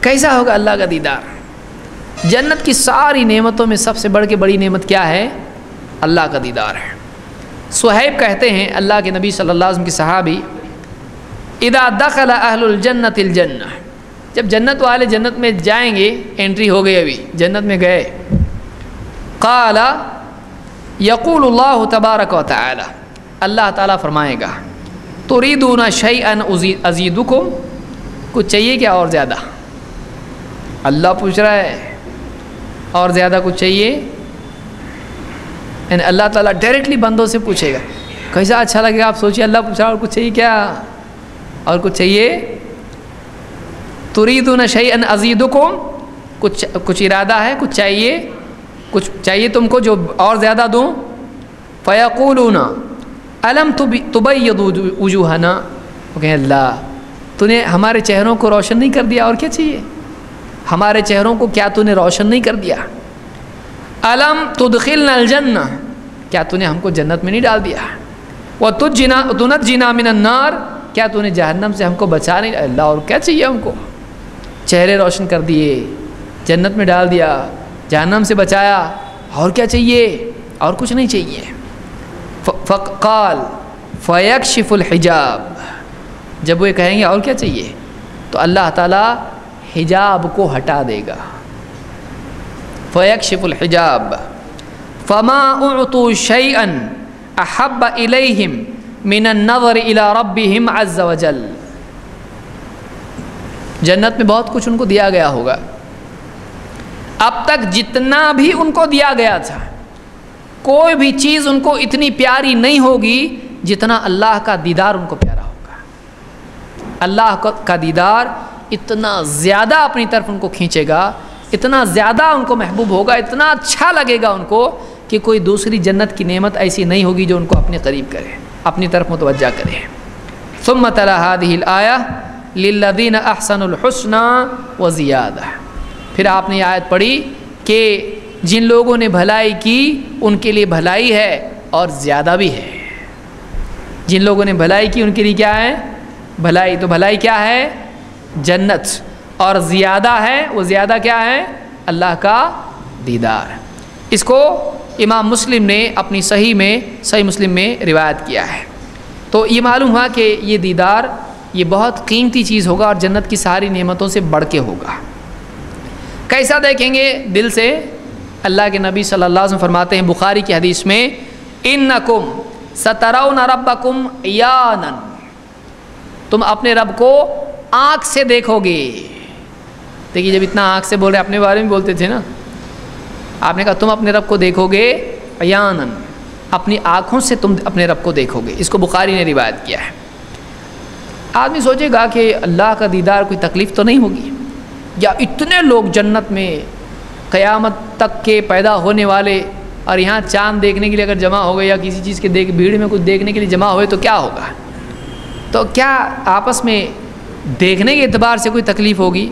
کیسا ہوگا اللہ کا دیدار؟ جنت کی ساری نعمتوں میں سب سے بڑھ کے بڑی نعمت کیا ہے؟ اللہ کا دیدار ہے۔ صہیب کہتے ہیں، اللہ کے نبی صلی اللہ علیہ وسلم کی صحابی ادا دخل اہل الجنت الجنہ جب جنت والے جنت میں جائیں گے انٹری ہو گئی ابھی، جنت میں گئے۔ قال یقول اللہ تبارک و تعالی اللہ تعالیٰ فرمائے گا تریدون شیئا ازیدکم کچھ چاہیے کیا اور زیادہ؟ اللہ پوچھ رہا ہے، اور زیادہ کچھ چاہیے؟ یعنی اللہ تعالیٰ ڈائریکٹلی بندوں سے پوچھے گا۔ کیسا اچھا لگے گا، آپ سوچیے اللہ پوچھ رہا اور کچھ چاہیے کیا؟ اور کچھ چاہیے؟ تریدون شیئا ازیدکم کچھ کچھ ارادہ ہے، کچھ چاہیے کچھ چاہیے تم کو جو اور زیادہ دوں۔ فیقولون علم تبید وجوہنا وہ کہیں اللہ، تو نے ہمارے چہروں کو روشن نہیں کر دیا، اور کیا چاہیے؟ ہمارے چہروں کو کیا تو نے روشن نہیں کر دیا؟ علم تدخلنا الجنہ، کیا تو نے ہم کو جنت میں نہیں ڈال دیا؟ وہ تج جنا تنت جنا من النار، کیا تو نے جہنم سے ہم کو بچا نہیں، اللہ اور کیا چاہیے ہم کو؟ چہرے روشن کر دیے، جنت میں ڈال دیا، جہنم سے بچایا، اور کیا چاہیے؟ اور کچھ نہیں چاہیے۔ فقال فیکشف الحجاب۔ جب وہ کہیں گے اور کیا چاہیے؟ تو اللہ تعالیٰ حجاب کو ہٹا دے گا۔ فیکشف الحجاب۔ فما اعطوا شيئا احب اليهم من النظر الى ربهم عز وجل۔ جنت میں بہت کچھ ان کو دیا گیا ہوگا۔ اب تک جتنا بھی ان کو دیا گیا تھا، کوئی بھی چیز ان کو اتنی پیاری نہیں ہوگی جتنا اللہ کا دیدار ان کو پیارا ہوگا۔ اللہ کا دیدار اتنا زیادہ اپنی طرف ان کو کھینچے گا، اتنا زیادہ ان کو محبوب ہوگا، اتنا اچھا لگے گا ان کو کہ کوئی دوسری جنت کی نعمت ایسی نہیں ہوگی جو ان کو اپنے قریب کرے، اپنی طرف متوجہ کرے۔ ثم تلا هذه الايه للذين احسنوا الحسنى وزياده پھر آپ نے یہ آیت پڑھی کہ جن لوگوں نے بھلائی کی، ان کے لیے بھلائی ہے اور زیادہ بھی ہے۔ جن لوگوں نے بھلائی کی، ان کے لیے کیا ہے؟ بھلائی۔ تو بھلائی کیا ہے؟ جنت اور زیادہ ہے، وہ زیادہ کیا ہے؟ اللہ کا دیدار اس کو امام مسلم نے اپنی صحیح میں، صحیح مسلم میں روایت کیا ہے۔ تو یہ معلوم ہوا کہ یہ دیدار یہ بہت قیمتی چیز ہوگا اور جنت کی ساری نعمتوں سے بڑھ کے ہوگا۔ کیسا دیکھیں گے؟ دل سے اللہ کے نبی صلی اللہ علیہ وسلم فرماتے ہیں، بخاری کی حدیث میں ان نقم سترون ربکم یانن تم اپنے رب کو آنکھ سے دیکھو گے دیکھیے، جب اتنا آنکھ سے بول رہے اپنے بارے میں بولتے تھے نا۔ آپ نے کہا، تم اپنے رب کو دیکھو گے ایانن اپنی آنکھوں سے تم اپنے رب کو دیکھو گے۔ اس کو بخاری نے روایت کیا ہے۔ آدمی سوچے گا کہ اللہ کا دیدار کوئی تکلیف تو نہیں ہوگی۔ یا اتنے لوگ جنت میں قیامت تک کے پیدا ہونے والے اور یہاں چاند دیکھنے کے لیے اگر جمع ہو گئے یا کسی چیز کے دیکھ، بھیڑ میں کچھ دیکھنے کے لیے جمع ہوئے تو کیا ہوگا؟ تو کیا آپس میں دیکھنے کے اعتبار سے کوئی تکلیف ہوگی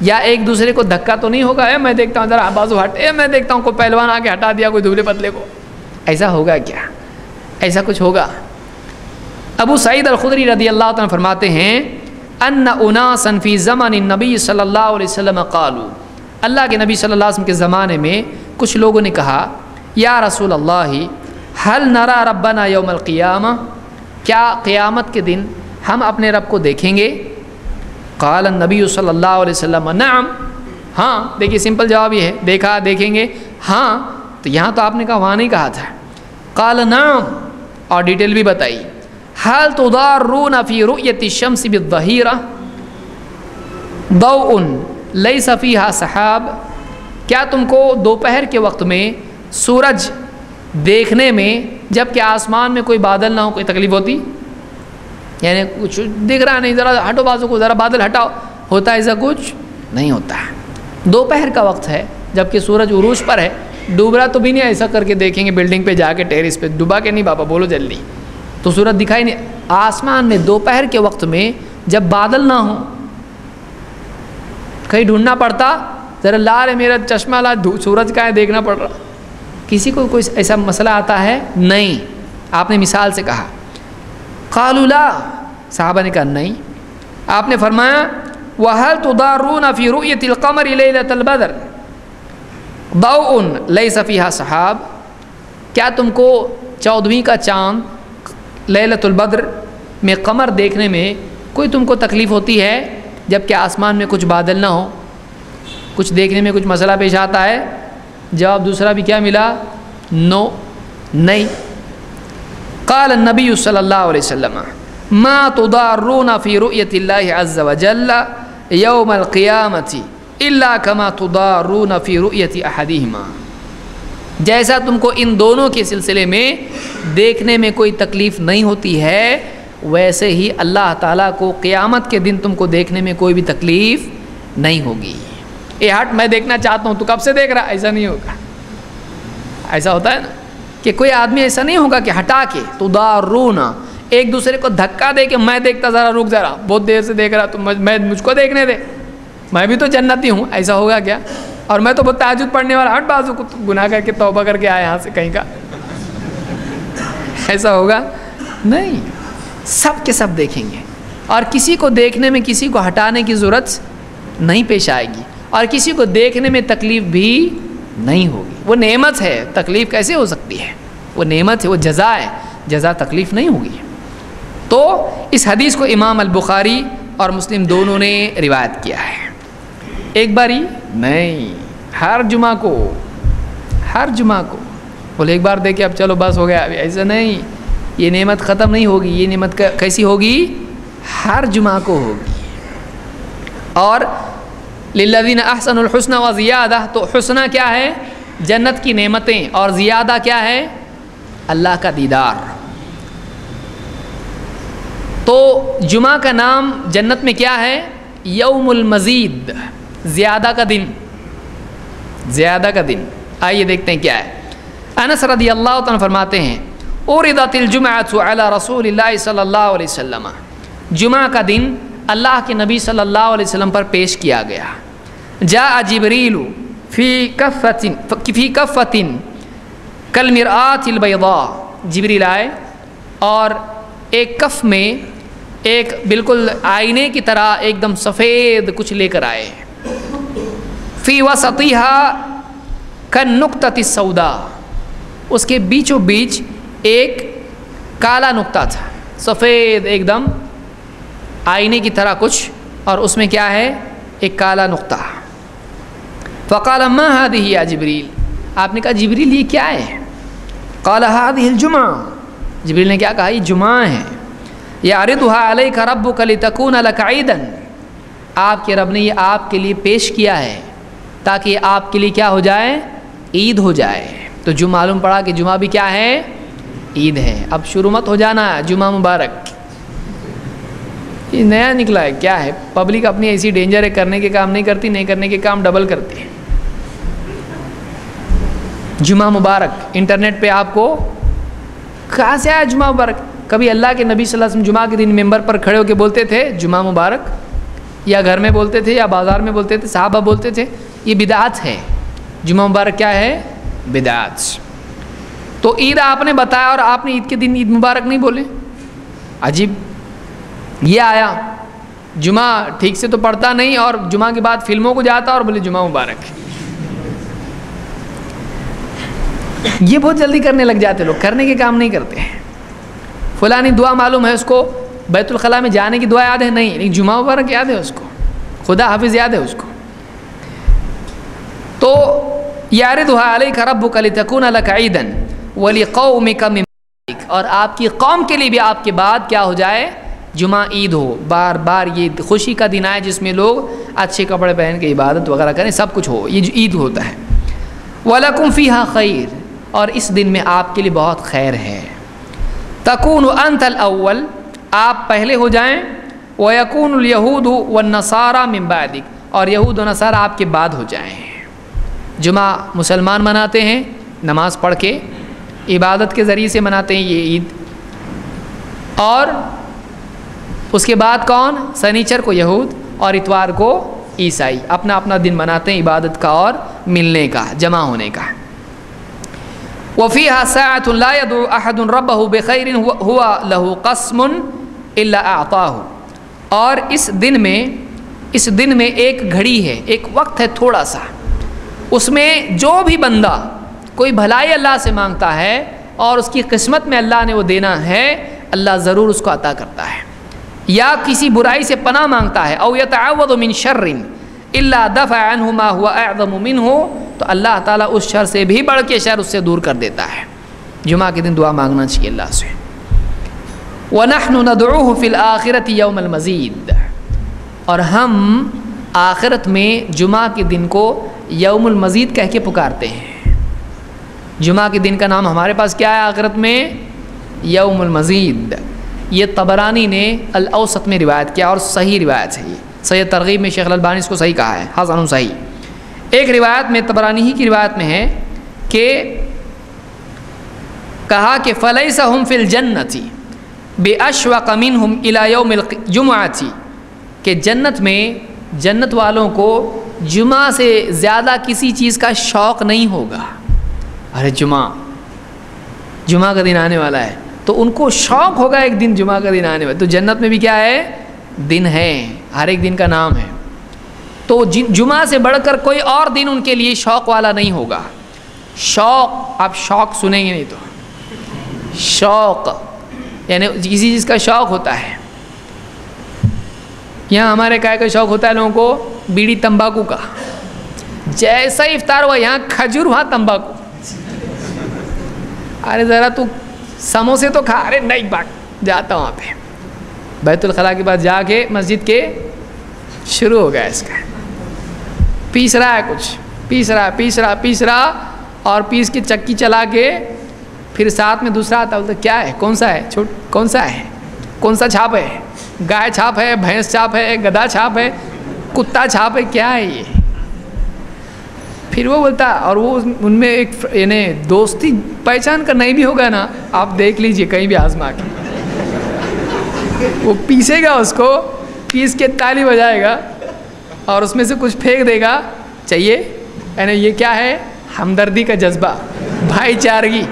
یا ایک دوسرے کو دھکا تو نہیں ہوگا؟ اے میں دیکھتا ہوں ذرا بازو ہٹ، اے میں دیکھتا ہوں کوئی پہلوان آ کے ہٹا دیا، کوئی دبلے پتلے کو۔ ایسا ہوگا کیا؟ ایسا کچھ ہوگا؟ ابو سعید الخدری رضی اللہ تعالیٰ فرماتے ہیں، ان انا صنفی زمان نبی صلی اللہ علیہ وسلم قالو اللہ کے نبی صلی اللہ علیہ وسلم کے زمانے میں کچھ لوگوں نے کہا، یا رسول اللہ حل نرا ربنا یوم القیامہ؟ کیا قیامت کے دن ہم اپنے رب کو دیکھیں گے؟ قال النبی صلی اللہ علیہ وسلم، نعم. ہاں دیکھیے سمپل جواب یہ ہے، دیکھا، دیکھیں گے ہاں تو یہاں تو آپ نے کہا، وہاں نہیں کہا تھا۔ قال نعم، اور ڈیٹیل بھی بتائی۔ حل تضارون فی رؤیت الشمس بالظہیرہ؟ ضوء لیس فیہا سحاب۔ کیا تم کو دوپہر کے وقت میں سورج دیکھنے میں جبکہ آسمان میں کوئی بادل نہ ہو، کوئی تکلیف ہوتی؟ یعنی کچھ دکھ رہا نہیں، ذرا ہٹو بازو کو، ذرا بادل ہٹاؤ۔ ہوتا ہے ایسا کچھ؟ نہیں ہوتا۔ ہے دوپہر کا وقت ہے جبکہ سورج عروج پر ہے۔ ڈوب رہا تو بھی نہیں، ایسا کر کے دیکھیں گے بلڈنگ پہ جا کے ٹیرس پہ۔ ڈوبا کے نہیں بابا، بولو جلدی۔ تو سورج دکھائی نہیں۔ آسمان میں دوپہر کے وقت میں جب بادل نہ ہوں، کہیں ڈھونڈنا پڑتا۔ ذرا لا رہے میرا چشمہ لا سورج کا ہے، دیکھنا پڑ رہا۔ کسی کو کوئی ایسا مسئلہ آتا ہے؟ نہیں۔ آپ نے مثال سے کہا۔ قالوا لا. صحابہ نے کہا نہیں. آپ نے فرمایا، وَهَلْ تُضَارُونَ فِي رُؤْيَةِ الْقَمَرِ لَيْلَةَ الْبَدْرِ؟ ضَوْءٌ لَيْسَ فِيهَا صَحَاب. کیا تم کو چودھویں کا چاند لیلت البدر میں قمر دیکھنے میں کوئی تم کو تکلیف ہوتی ہے جبکہ آسمان میں کچھ بادل نہ ہو کچھ دیکھنے میں کچھ مسئلہ پیش آتا ہے. جواب دوسرا بھی کیا ملا؟ نو. نہیں. قال النبی صلی اللہ علیہ وسلم، ما تضارون فی رؤیت اللہ عز وجل یوم القیامت الا کما تضارون فی رؤیت احدہما جیسا تم کو ان دونوں کے سلسلے میں دیکھنے میں کوئی تکلیف نہیں ہوتی ہے، ویسے ہی اللہ تعالیٰ کو قیامت کے دن تم کو دیکھنے میں کوئی بھی تکلیف نہیں ہوگی۔ اے ہٹ، میں دیکھنا چاہتا ہوں، تو کب سے دیکھ رہا؟ ایسا نہیں ہوگا۔ ایسا ہوتا ہے نا؟ کہ کوئی آدمی ایسا نہیں ہوگا کہ ہٹا کے تو دارونا ایک دوسرے کو دھکا دے کہ میں دیکھتا ذرا، رک ذرا، بہت دیر سے دیکھ رہا، تو میں مجھ کو دیکھنے دے۔ میں بھی تو جنتی ہوں، ایسا ہوگا کیا؟ اور میں تو بہت تعجد پڑھنے والا، ہٹ بازو کو گناہ کر کے توبہ کر کے آیا یہاں سے کہیں کا۔ ایسا ہوگا؟ نہیں، سب کے سب دیکھیں گے۔ اور کسی کو دیکھنے میں کسی کو ہٹانے کی ضرورت نہیں پیش آئے گی۔ اور کسی کو دیکھنے میں تکلیف بھی نہیں ہوگی۔ وہ نعمت ہے، تکلیف کیسے ہو سکتی ہے؟ وہ نعمت ہے، وہ جزا ہے، جزا تکلیف نہیں ہوگی۔ تو اس حدیث کو امام البخاری اور مسلم دونوں نے روایت کیا ہے۔ ایک باری، نہیں، ہر جمعہ کو، ہر جمعہ کو۔ بولے، ایک بار دیکھے، اب چلو بس ہو گیا، ابھی ایسا نہیں۔ یہ نعمت ختم نہیں ہوگی، یہ نعمت کیسی ہوگی؟ ہر جمعہ کو ہوگی۔ اور للذین احسن الحسن و زیادہ تو حسنہ کیا ہے؟ جنت کی نعمتیں اور زیادہ کیا ہے؟ اللہ کا دیدار۔ تو جمعہ کا نام جنت میں کیا ہے؟ یوم المزید، زیادہ کا دن۔ زیادہ کا دن۔ آئیے دیکھتے ہیں کیا ہے۔ انس رضی اللہ تعالیٰ فرماتے ہیں اوردت الجمعۃ علی رسول اللہ صلی اللہ علیہ وسلم۔ جمعہ کا دن اللہ کے نبی صلی اللہ علیہ وسلم پر پیش کیا گیا۔ جا جبریل فی کفتن فی کفتن کل مرآت البیضاء۔ جبریل آئے اور ایک کف میں ایک بالکل آئینے کی طرح ایک دم سفید کچھ لے کر آئے۔ فی وسطیحا کن نقطۃ السودا اس کے بیچوں بیچ ایک کالا نقطہ تھا، سفید ایک دم آئینے کی طرح کچھ۔ اور اس میں کیا ہے؟ ایک کالا نقطہ۔ فقال، ما هذه یا جبریل آپ نے کہا جبریل یہ کیا ہے؟ قال، هذه الجمعہ جبریل نے کیا کہا، یہ جمعہ ہے۔ یعرضها علیک ربک لتکون لک عیدا آپ کے رب نے یہ آپ کے لیے پیش کیا ہے تاکہ آپ کے لیے کیا ہو جائے؟ عید ہو جائے۔ تو جو معلوم پڑا کہ جمعہ بھی کیا ہے؟ عید ہے۔ اب شروع مت ہو جانا، جمعہ مبارک۔ یہ نیا نکلا ہے، کیا ہے؟ پبلک اپنی ایسی ڈینجر ہے، کرنے کے کام نہیں کرتی، نہیں کرنے کے کام ڈبل کرتی ہے جمعہ مبارک، انٹرنیٹ پہ آپ کو کہاں سے آیا جمعہ مبارک۔ کبھی اللہ کے نبی صلی اللہ علیہ وسلم جمعہ کے دن ممبر پر کھڑے ہو کے بولتے تھے، جمعہ مبارک، یا گھر میں بولتے تھے، یا بازار میں بولتے تھے، صحابہ بولتے تھے، یہ بدعت ہے جمعہ مبارک کیا ہے؟ بدعت تو عید آپ نے بتایا اور آپ نے عید کے دن عید مبارک نہیں بولے۔ عجیب۔ یہ آیا۔ جمعہ ٹھیک سے تو پڑھتا نہیں اور جمعہ کے بعد فلموں کو جاتا اور بولے جمعہ مبارک۔ یہ بہت جلدی کرنے لگ جاتے لوگ، کرنے کے کام نہیں کرتے۔ ہیں فلانی دعا معلوم ہے اس کو، بیت الخلاء میں جانے کی دعا یاد ہے؟ نہیں لیکن جمعہ مبارک یاد ہے اس کو۔ خدا حافظ یاد ہے اس کو۔ تو یار دعا علیہ کا رب کلی تکون القعیدن ولی قوم کا اور آپ کی قوم کے لیے بھی آپ کے بعد کیا ہو جائے؟ جمعہ، عید ہو۔ بار بار یہ خوشی کا دن آئے جس میں لوگ اچھے کپڑے پہن کے عبادت وغیرہ کریں، سب کچھ ہو، یہ جو عید ہوتا ہے۔ ولاکم فی ہاں خیر اور اس دن میں آپ کے لیے بہت خیر ہے۔ تکون انت الاول، آپ پہلے ہو جائیں۔ وہ یقون الیہود و نصارہ ممبادک اور یہود و نصارہ آپ کے بعد ہو جائیں۔ جمعہ مسلمان مناتے ہیں، نماز پڑھ کے عبادت کے ذریعے سے مناتے ہیں یہ عید۔ اور اس کے بعد کون؟ سنیچر کو یہود اور اتوار کو عیسائی۔ اپنا اپنا دن مناتے ہیں عبادت کا اور ملنے کا، جمع ہونے کا۔ وفی ساعت اللہ احد الرب بخیر ہوا لہو قسم اللہ آطا اور اس دن میں اس دن میں ایک گھڑی ہے، ایک وقت ہے تھوڑا سا۔ اس میں جو بھی بندہ کوئی بھلائی اللہ سے مانگتا ہے اور اس کی قسمت میں اللہ نے وہ دینا ہے، اللہ ضرور اس کو عطا کرتا ہے۔ یا کسی برائی سے پناہ مانگتا ہے او یتعوذ من شر الا دفع عنہ ما هو اعظم منه تو اللہ تعالیٰ اس شر سے بھی بڑھ کے شر اس سے دور کر دیتا ہے۔ جمعہ کے دن دعا مانگنا چاہیے اللہ سے۔ وَنَحْنُ نَدْعُوهُ فِي الْآخِرَةِ يَوْمَ الْمَزِيدِ۔ اور ہم آخرت میں جمعہ کے دن کو یوم المزید کہہ کے پکارتے ہیں۔ جمعہ کے دن کا نام ہمارے پاس کیا ہے آخرت میں؟ یوم المزید۔ یہ طبرانی نے الاوسط میں روایت کیا اور صحیح روایت ہے یہ۔ سید ترغیب میں شیخ البانی اس کو صحیح کہا ہے، حسن صحیح۔ ایک روایت میں طبرانی ہی کی روایت میں ہے کہ کہا کہ فلئی سا ہم فل جنتی بے اشو قمین ہم الایوم جمعہ تھی کہ جنت میں جنت والوں کو جمعہ سے زیادہ کسی چیز کا شوق نہیں ہوگا۔ ارے جمعہ جمعہ کا دن آنے والا ہے۔ تو ان کو شوق ہوگا ایک دن جمعہ کا دن آنے والا۔ تو جنت میں بھی کیا ہے؟ دن ہے۔ ہر ایک دن کا نام ہے۔ تو جمعہ سے بڑھ کر کوئی اور دن ان کے لیے شوق والا نہیں ہوگا۔ شوق آپ شوق سنیں گے نہیں تو۔ شوق یعنی کسی چیز کا شوق ہوتا ہے۔ یہاں ہمارے کیا کا شوق ہوتا ہے لوگوں کو بیڑی تمباکو کا۔ جیسا افطار ہوا، یہاں کھجور وہاں تمباکو۔ ارے ذرا تو سموسے تو کھا۔ ارے نہیں، بات جاتا وہاں پہ۔ بیت الخلاء کے بعد جا کے مسجد کے شروع ہو گیا اس کا۔ پیس رہا ہے کچھ۔ پیس رہا پیس رہا پیس رہا اور پیس کی چکی چلا کے پھر ساتھ میں دوسرا آتا بولتا کیا ہے؟ کون سا ہے؟ چھوٹ، کون سا ہے؟ کون سا چھاپ ہے؟ گائے چھاپ ہے، بھینس چھاپ ہے، گدا چھاپ ہے، کتا چھاپ ہے، کیا ہے یہ؟ پھر وہ بولتا، اور وہ ان میں ایک یعنی دوستی پہچان کا نہیں بھی ہوگا نا، آپ دیکھ لیجیے کہیں بھی آزما کے۔ وہ پیسے گا اس کو، پیس کے تالی بجائے گا۔ اور اس میں سے کچھ پھینک دے گا، چاہیے؟ یعنی یہ کیا ہے؟ ہمدردی کا جذبہ بھائی چارگی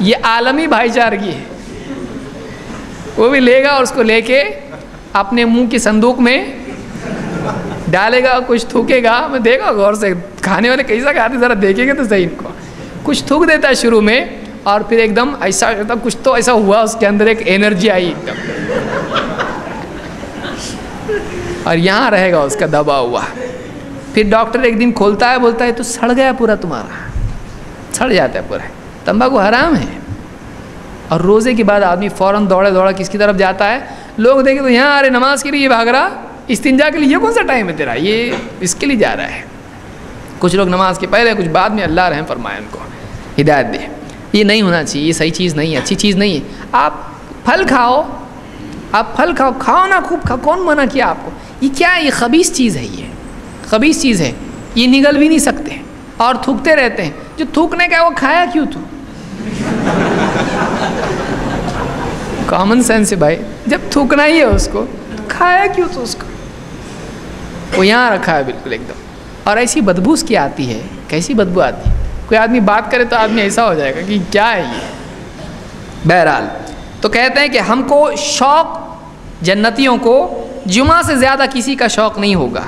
یہ عالمی بھائی چارگی ہے۔ وہ بھی لے گا اور اس کو لے کے اپنے منہ کی صندوق میں ڈالے گا، کچھ تھوکے گا۔ میں دیکھا غور سے، کھانے والے کیسا کھاتے ذرا دیکھیں گے تو صحیح ان کو۔ کچھ تھوک دیتا ہے شروع میں اور پھر ایک دم ایسا کچھ تو ایسا ہوا، اس کے اندر ایک انرجی آئی۔ ایک دم اور یہاں رہے گا، اس کا دبا ہوا۔ پھر ڈاکٹر ایک دن کھولتا ہے، بولتا ہے، تو سڑ گیا پورا تمہارا۔ سڑ جاتا ہے پورا۔ تمباکو حرام ہے۔ اور روزے کے بعد آدمی فوراً دوڑے دوڑا کس کی طرف جاتا ہے؟ لوگ دیکھیں تو یہاں ارے نماز کے لیے بھاگ رہا۔ استنجا کے لیے یہ کون سا ٹائم ہے تیرا؟ یہ اس کے لیے جا رہا ہے۔ کچھ لوگ نماز کے پہلے، کچھ بعد میں اللہ رحم فرمائے ان کو۔ ہدایت دے۔ یہ نہیں ہونا چاہیے، یہ صحیح چیز نہیں ہے، اچھی چیز نہیں ہے۔ آپ پھل کھاؤ آپ پھل کھاؤ کھاؤ نا خوب، کھاؤ، کون منع کیا آپ کو؟ یہ کیا ہے یہ خبیص چیز ہے یہ؟ خبیص چیز ہے۔ یہ نگل بھی نہیں سکتے۔ اور تھوکتے رہتے ہیں۔ جو تھوکنے کا وہ کھایا کیوں تو؟ کامن سینس ہے بھائی۔ جب تھوکنا ہی ہے اس کو، کھایا کیوں تو اس کو؟ وہ یہاں رکھا ہے بالکل ایک دم۔ اور ایسی بدبو اس کی آتی ہے۔ کیسی بدبو آتی ہے؟ کوئی آدمی بات کرے تو آدمی ایسا ہو جائے گا کہ کیا ہے یہ؟ بہرحال تو کہتے ہیں کہ ہم کو شوق جنتیوں کو جمعہ سے زیادہ کسی کا شوق نہیں ہوگا۔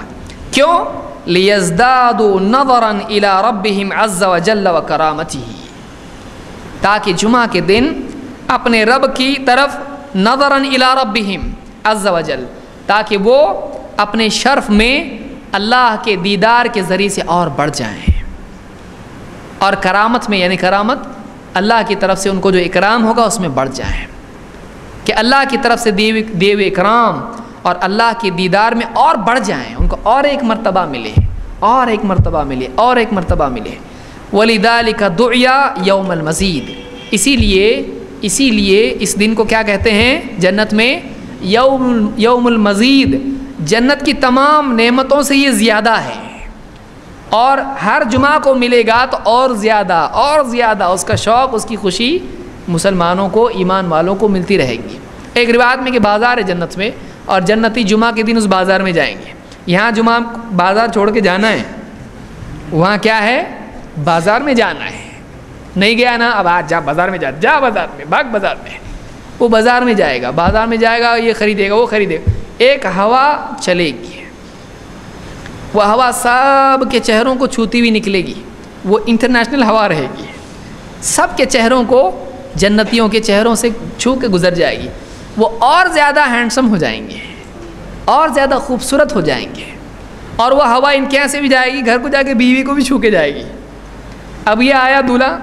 کیوں؟ لیزدادو نظرا الى ربهم عز وجل و تاکہ جمعہ کے دن اپنے رب کی طرف نظرا الى ربهم عز وجل، تاکہ وہ اپنے شرف میں اللہ کے دیدار کے ذریعے سے اور بڑھ جائیں۔ اور کرامت میں یعنی کرامت، اللہ کی طرف سے ان کو جو اکرام ہوگا، اس میں بڑھ جائیں۔ کہ اللہ کی طرف سے دیو دیو اکرام اور اللہ کے دیدار میں اور بڑھ جائیں، ان کو اور ایک مرتبہ ملے، اور ایک مرتبہ ملے، اور ایک مرتبہ ملے۔ ولی دال کا دعیا یوم المزید اسی لیے اسی لیے اس دن کو کیا کہتے ہیں؟ جنت میں یوم یوم المزید۔ جنت کی تمام نعمتوں سے یہ زیادہ ہے۔ اور ہر جمعہ کو ملے گا تو اور زیادہ اور زیادہ، اس کا شوق، اس کی خوشی مسلمانوں کو، ایمان والوں کو ملتی رہے گی۔ ایک روایت میں کہ بازار ہے جنت میں اور جنتی جمعہ کے دن اس بازار میں جائیں گے۔ یہاں جمعہ بازار چھوڑ کے جانا ہے۔ وہاں کیا ہے؟ بازار میں جانا ہے۔ نہیں گیا نا، اب آج جا بازار میں جا جا بازار میں باغ بازار میں۔ وہ بازار میں جائے گا، بازار میں جائے گا، یہ خریدے گا، وہ خریدے گا۔ ایک ہوا چلے گی۔ وہ ہوا سب کے چہروں کو چھوتی ہوئی نکلے گی۔ وہ انٹرنیشنل ہوا رہے گی۔ سب کے چہروں کو جنتیوں کے چہروں سے چھو کے گزر جائے گی۔ وہ اور زیادہ ہینڈسم ہو جائیں گے، اور زیادہ خوبصورت ہو جائیں گے۔ اور وہ ہوا ان کے یہاں سے بھی جائے گی، گھر کو جا کے بیوی کو بھی چھو کے جائے گی۔ اب یہ آیا دولہا،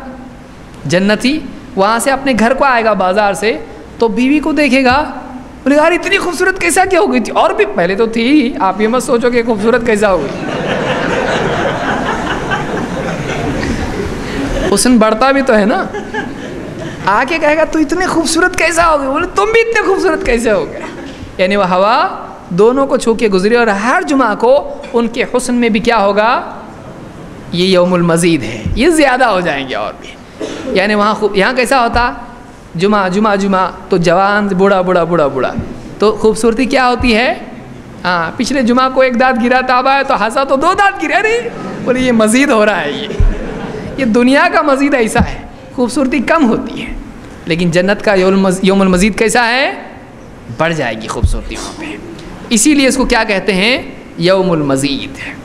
جنتی وہاں سے اپنے گھر کو آئے گا بازار سے، تو بیوی کو دیکھے گا، بولے یار اتنی خوبصورت کیسا کیا ہو گئی تھی؟ اور بھی پہلے تو تھی، آپ یہ مت سوچو کہ خوبصورت کیسا ہو گئی۔ حسن بڑھتا بھی تو ہے نا۔ آ کے کہے گا، تو اتنے خوبصورت کیسا ہو گئے بولے، تم بھی اتنے خوبصورت کیسے ہو گئے؟ یعنی وہ ہوا دونوں کو چھو کے گزری اور ہر جمعہ کو ان کے حسن میں بھی کیا ہوگا؟ یہ یوم المزید ہے، یہ زیادہ ہو جائیں گے اور بھی۔ یعنی وہاں خوب، یہاں کیسا ہوتا؟ جمعہ جمعہ جمعہ، تو جوان، بوڑھا بوڑھا بوڑھا بوڑھا۔ تو خوبصورتی کیا ہوتی ہے؟ ہاں پچھلے جمعہ کو ایک دانت گرا تھا ہے، تو ہنسا تو دو دانت گرے۔ نہیں بولے، یہ مزید ہو رہا ہے، یہ۔ یہ دنیا کا مزید ایسا ہے۔ خوبصورتی کم ہوتی ہے۔ لیکن جنت کا یوم المزید کیسا ہے؟ بڑھ جائے گی خوبصورتی وہاں پہ۔ اسی لیے اس کو کیا کہتے ہیں؟ یوم المزید۔